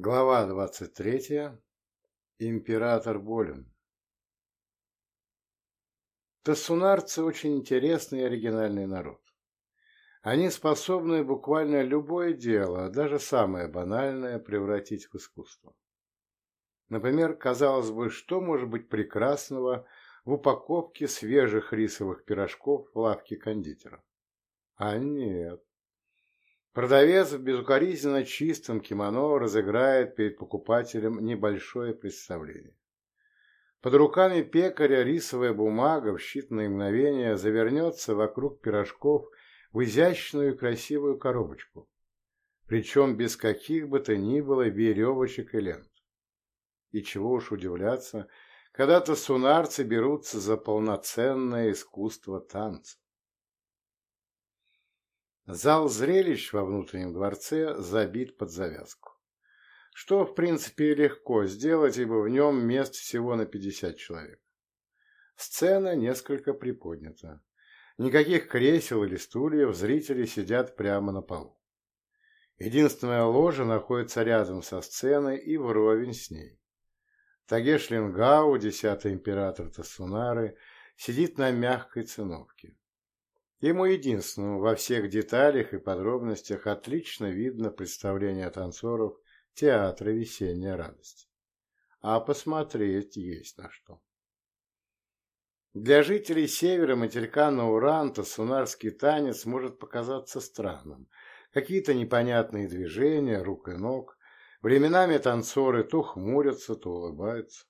Глава двадцать третья. Император болен. Тассунарцы очень интересный и оригинальный народ. Они способны буквально любое дело, даже самое банальное, превратить в искусство. Например, казалось бы, что может быть прекрасного в упаковке свежих рисовых пирожков в лавке кондитера? А нет. Продавец в безукоризненно чистом кимоно разыграет перед покупателем небольшое представление. Под руками пекаря рисовая бумага в считанные мгновения завернется вокруг пирожков в изящную и красивую коробочку, причем без каких бы то ни было веревочек и лент. И чего уж удивляться, когда-то сунарцы берутся за полноценное искусство танца. Зал зрелищ во внутреннем дворце забит под завязку. Что, в принципе, легко сделать, ибо в нем мест всего на 50 человек. Сцена несколько приподнята. Никаких кресел или стульев, зрители сидят прямо на полу. Единственная ложа находится рядом со сценой и вровень с ней. Тагеш Лингау, десятый император Тасунары, сидит на мягкой циновке. Ему единственному во всех деталях и подробностях отлично видно представление танцоров театра «Весенняя радость». А посмотреть есть на что. Для жителей севера материка Науранта сунарский танец может показаться странным. Какие-то непонятные движения рук и ног. Временами танцоры то хмурятся, то улыбаются.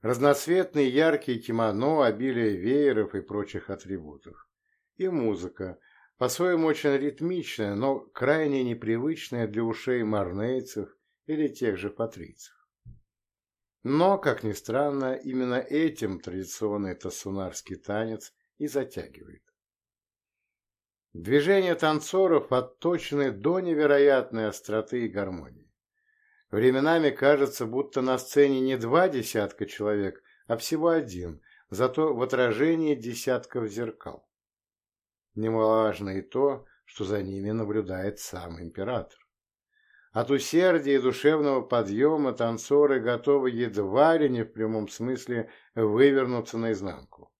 Разноцветные яркие кимоно, обилие вееров и прочих атрибутов и музыка, по-своему очень ритмичная, но крайне непривычная для ушей марнейцев или тех же патрийцев. Но, как ни странно, именно этим традиционный тасунарский танец и затягивает. Движения танцоров отточены до невероятной остроты и гармонии. Временами кажется, будто на сцене не два десятка человек, а всего один, зато в отражении десятков зеркал. Немаловажно и то, что за ними наблюдает сам император. От усердия и душевного подъема танцоры готовы едва ли не в прямом смысле вывернуться наизнанку.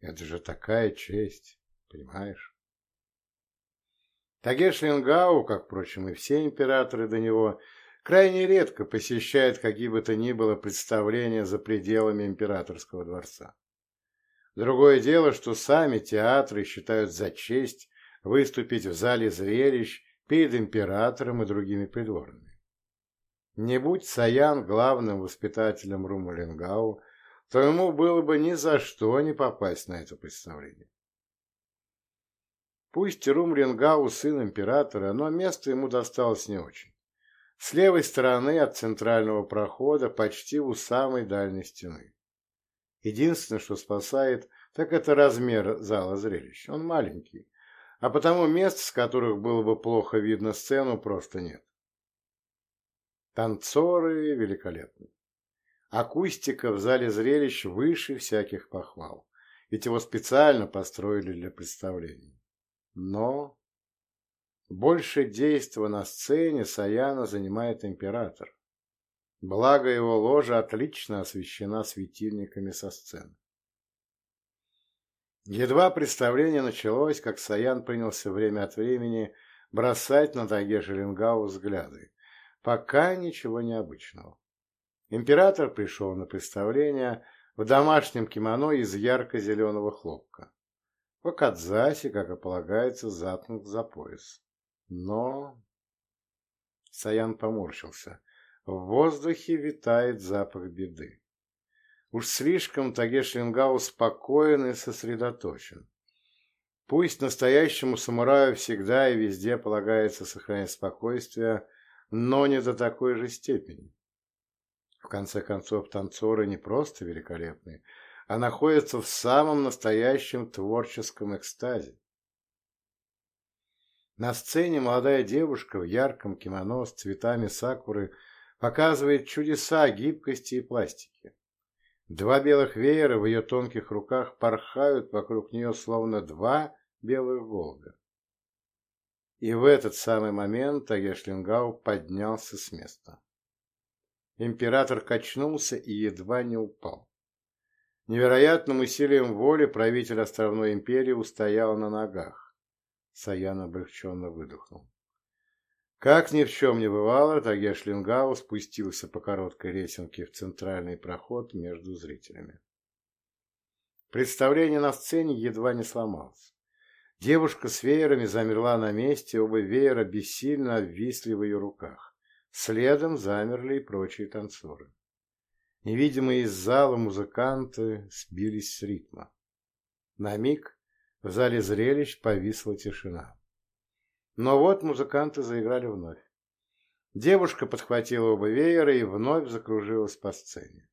Это же такая честь, понимаешь? Тагеш Лингау, как, впрочем, и все императоры до него, крайне редко посещает какие бы то ни было представления за пределами императорского дворца. Другое дело, что сами театры считают за честь выступить в зале зрелищ перед императором и другими придворными. Не будь Саян главным воспитателем Румалингау, то ему было бы ни за что не попасть на это представление. Пусть Румлингау сын императора, но место ему досталось не очень. С левой стороны от центрального прохода, почти у самой дальней стены. Единственное, что спасает, так это размер зала зрелищ. Он маленький, а потому мест, с которых было бы плохо видно сцену, просто нет. Танцоры великолепны. Акустика в зале зрелищ выше всяких похвал, ведь его специально построили для представлений. Но больше действа на сцене Саяна занимает император. Благо его ложа отлично освещена светильниками со сцены. Едва представление началось, как Саян принялся время от времени бросать на Таге Шеренгау взгляды. Пока ничего необычного. Император пришел на представление в домашнем кимоно из ярко-зеленого хлопка. В Кадзасе, как и полагается, заткнут за пояс. Но... Саян поморщился. В воздухе витает запах беды. Уж слишком Тагеш Лингау спокоен и сосредоточен. Пусть настоящему самураю всегда и везде полагается сохранять спокойствие, но не до такой же степени. В конце концов, танцоры не просто великолепны, а находятся в самом настоящем творческом экстазе. На сцене молодая девушка в ярком кимоно с цветами сакуры – показывает чудеса гибкости и пластики. Два белых веера в ее тонких руках порхают вокруг нее, словно два белых голубя. И в этот самый момент Агешлингау поднялся с места. Император качнулся и едва не упал. Невероятным усилием воли правитель островной империи устоял на ногах. Саян облегченно выдохнул. Как ни в чем не бывало, Тагеш Лингау спустился по короткой лесенке в центральный проход между зрителями. Представление на сцене едва не сломалось. Девушка с веерами замерла на месте, оба веера бессильно обвисли в ее руках. Следом замерли и прочие танцоры. Невидимые из зала музыканты сбились с ритма. На миг в зале зрелищ повисла тишина. Но вот музыканты заиграли вновь. Девушка подхватила оба веера и вновь закружилась по сцене.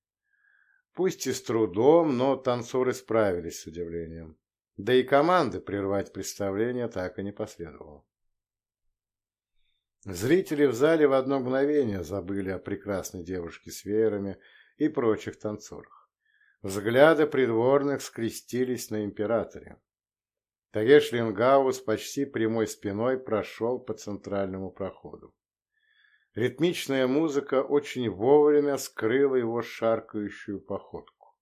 Пусть и с трудом, но танцоры справились с удивлением. Да и команды прервать представление так и не последовало. Зрители в зале в одно мгновение забыли о прекрасной девушке с веерами и прочих танцорах. Взгляды придворных скрестились на императоре. Тагеш Лингау с почти прямой спиной прошел по центральному проходу. Ритмичная музыка очень вовремя скрыла его шаркающую походку.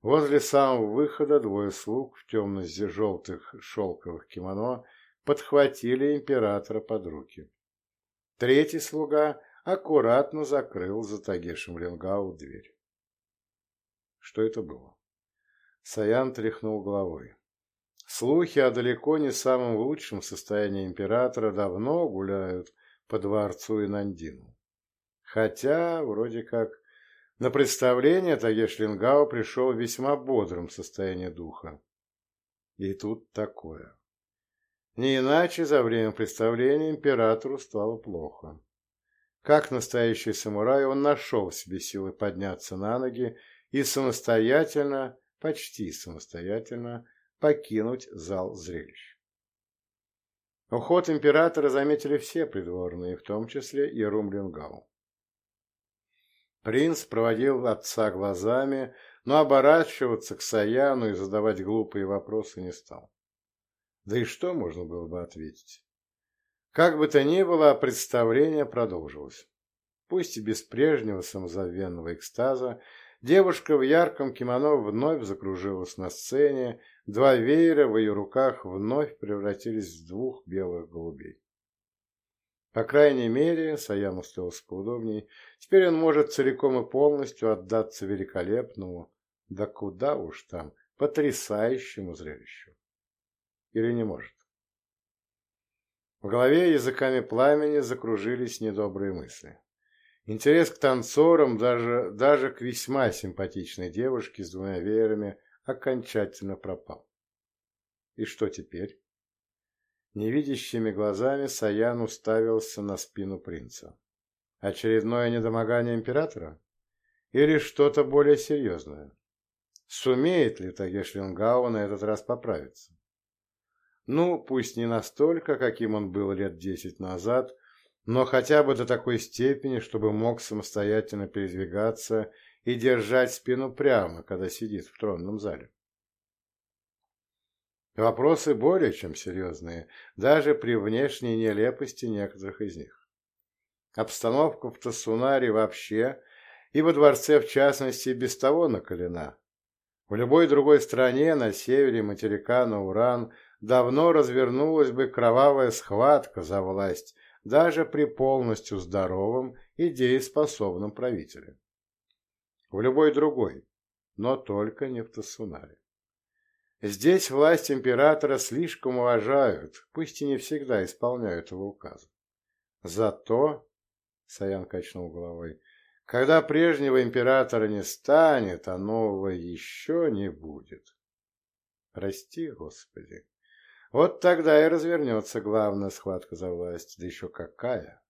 Возле самого выхода двое слуг в темно-желтых шелковых кимоно подхватили императора под руки. Третий слуга аккуратно закрыл за Тагешем Ленгау дверь. Что это было? Саян тряхнул головой. Слухи о далеко не самом лучшем состоянии императора давно гуляют по дворцу и Нандину. Хотя, вроде как, на представление Тагеш Лингао пришел в весьма бодром состоянии духа. И тут такое. Не иначе за время представления императору стало плохо. Как настоящий самурай, он нашел в себе силы подняться на ноги и самостоятельно, почти самостоятельно, покинуть зал зрелищ. Уход императора заметили все придворные, в том числе и Румлингау. Принц проводил отца глазами, но оборачиваться к Саяну и задавать глупые вопросы не стал. Да и что можно было бы ответить? Как бы то ни было, представление продолжилось. Пусть и без прежнего самозабвенного экстаза, девушка в ярком кимоно вновь закружилась на сцене, два веера в ее руках вновь превратились в двух белых голубей. По крайней мере, Саян устроился поудобней, теперь он может целиком и полностью отдаться великолепному, да куда уж там, потрясающему зрелищу. Или не может? В голове языками пламени закружились недобрые мысли. Интерес к танцорам, даже, даже к весьма симпатичной девушке с двумя веерами, окончательно пропал. И что теперь? Невидящими глазами Саян уставился на спину принца. Очередное недомогание императора? Или что-то более серьезное? Сумеет ли Тагеш Лингау на этот раз поправиться? Ну, пусть не настолько, каким он был лет десять назад, но хотя бы до такой степени, чтобы мог самостоятельно передвигаться и держать спину прямо, когда сидит в тронном зале. Вопросы более чем серьезные, даже при внешней нелепости некоторых из них. Обстановка в Тассунаре вообще и во дворце в частности без того накалена. В любой другой стране на севере материка на Уран давно развернулась бы кровавая схватка за власть даже при полностью здоровом и дееспособном правителе. В любой другой, но только не в Тассунаре. Здесь власть императора слишком уважают, пусть и не всегда исполняют его указы. Зато, Саян качнул головой, когда прежнего императора не станет, а нового еще не будет. Прости, Господи. Вот тогда и развернется главная схватка за власть, да еще какая.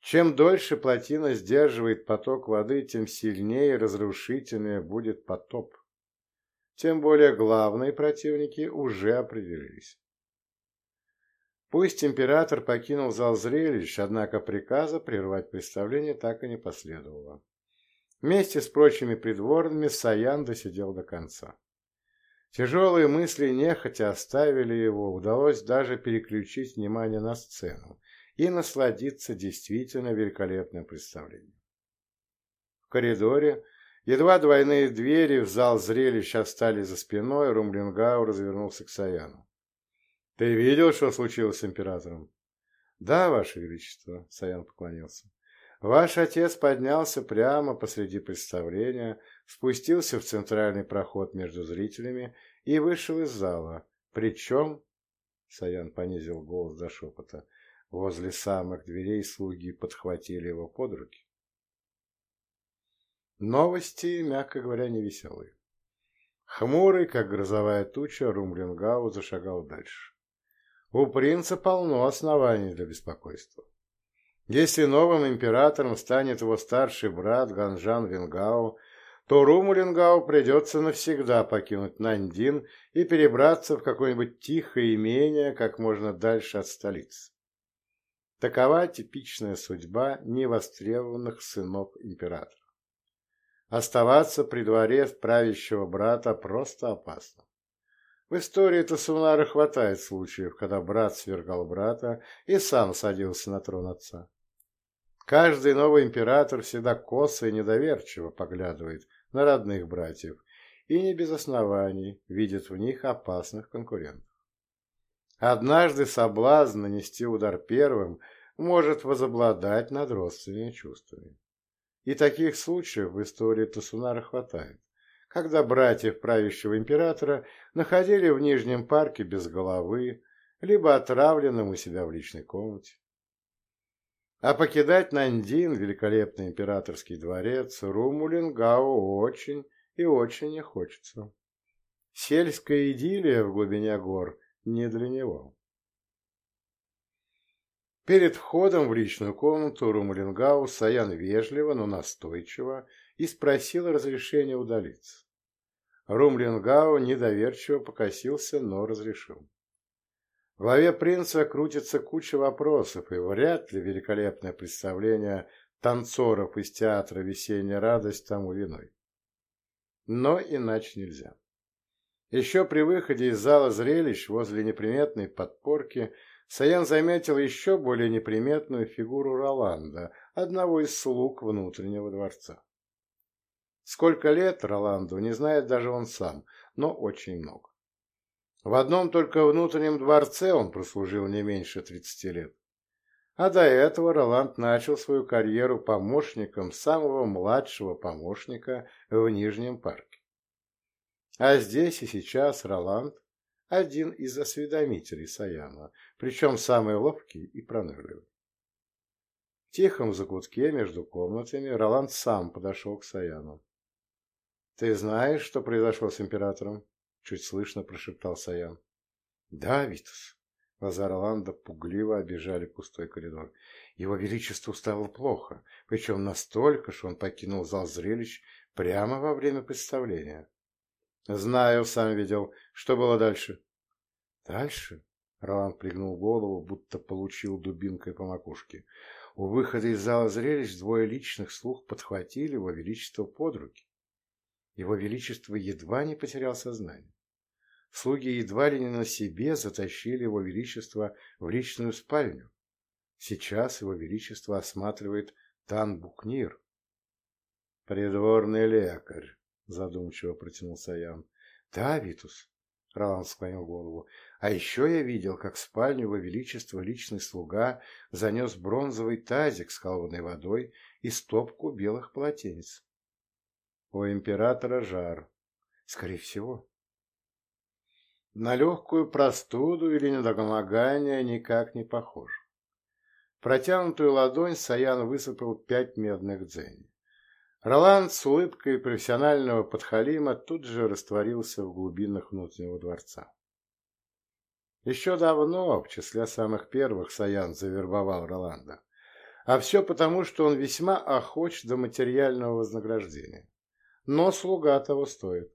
Чем дольше плотина сдерживает поток воды, тем сильнее и разрушительнее будет потоп. Тем более главные противники уже определились. Пусть император покинул зал зрелищ, однако приказа прервать представление так и не последовало. Вместе с прочими придворными Саян досидел до конца. Тяжелые мысли нехотя оставили его, удалось даже переключить внимание на сцену и насладиться действительно великолепным представлением. коридоре, едва двойные двери в зал зрелищ остались за спиной, Румлингау развернулся к Саяну. — Ты видел, что случилось с императором? — Да, Ваше Величество, — Саян поклонился. — Ваш отец поднялся прямо посреди представления, спустился в центральный проход между зрителями и вышел из зала. Причем, — Саян понизил голос до шепота, — возле самых дверей слуги подхватили его под руки. Новости, мягко говоря, невеселые. Хмурый, как грозовая туча, Румлингау зашагал дальше. У принца полно оснований для беспокойства. Если новым императором станет его старший брат Ганжан Вингау, то Румулингау придется навсегда покинуть Нандин и перебраться в какое-нибудь тихое имение как можно дальше от столицы. Такова типичная судьба невостребованных сынов императора. Оставаться при дворе правящего брата просто опасно. В истории Тасунара хватает случаев, когда брат свергал брата и сам садился на трон отца. Каждый новый император всегда косо и недоверчиво поглядывает на родных братьев и не без оснований видит в них опасных конкурентов. Однажды соблазн нанести удар первым может возобладать над родственными чувствами. И таких случаев в истории Тасунара хватает, когда братьев правящего императора находили в Нижнем парке без головы, либо отравленным у себя в личной комнате. А покидать Нандин, великолепный императорский дворец, Румулингау очень и очень не хочется. Сельская идиллия в глубине гор не для него. Перед входом в личную комнату Румалингау Саян вежливо, но настойчиво и спросил разрешения удалиться. Румлингау недоверчиво покосился, но разрешил. В голове принца крутится куча вопросов, и вряд ли великолепное представление танцоров из театра «Весенняя радость» тому виной. Но иначе нельзя. Еще при выходе из зала зрелищ возле неприметной подпорки Саян заметил еще более неприметную фигуру Роланда, одного из слуг внутреннего дворца. Сколько лет Роланду, не знает даже он сам, но очень много. В одном только внутреннем дворце он прослужил не меньше 30 лет. А до этого Роланд начал свою карьеру помощником самого младшего помощника в Нижнем парке. А здесь и сейчас Роланд – один из осведомителей Саяна, причем самый ловкий и пронырливый. В тихом закутке между комнатами Роланд сам подошел к Саяну. «Ты знаешь, что произошло с императором?» Чуть слышно прошептал Саян. Да, Витус. Глаза Роланда пугливо обижали пустой коридор. Его Величеству стало плохо, причем настолько, что он покинул зал зрелищ прямо во время представления. Знаю, сам видел. Что было дальше? Дальше? Роланд пригнул голову, будто получил дубинкой по макушке. У выхода из зала зрелищ двое личных слух подхватили его величество под руки. Его величество едва не потерял сознание. Слуги едва ли не на себе затащили его величество в личную спальню. Сейчас его величество осматривает Тан Букнир. «Придворный лекарь», — задумчиво протянул Саян. «Да, Витус», — Роланд склонил голову. «А еще я видел, как в спальню его величества личный слуга занес бронзовый тазик с холодной водой и стопку белых полотенец. У императора жар. Скорее всего. На легкую простуду или недомогание никак не похож. Протянутую ладонь Саян высыпал пять медных дзеней. Роланд с улыбкой профессионального подхалима тут же растворился в глубинах внутреннего дворца. Еще давно, в числе самых первых, Саян завербовал Роланда. А все потому, что он весьма охоч до материального вознаграждения. Но слуга того стоит.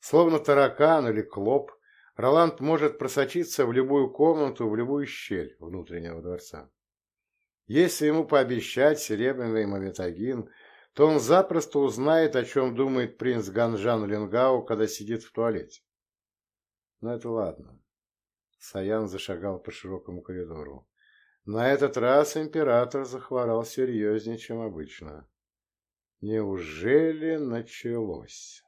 Словно таракан или клоп, Роланд может просочиться в любую комнату, в любую щель внутреннего дворца. Если ему пообещать серебряный маветагин, то он запросто узнает, о чем думает принц Ганжан Ленгау, когда сидит в туалете. Но это ладно. Саян зашагал по широкому коридору. На этот раз император захворал серьезнее, чем обычно. Неужели началось?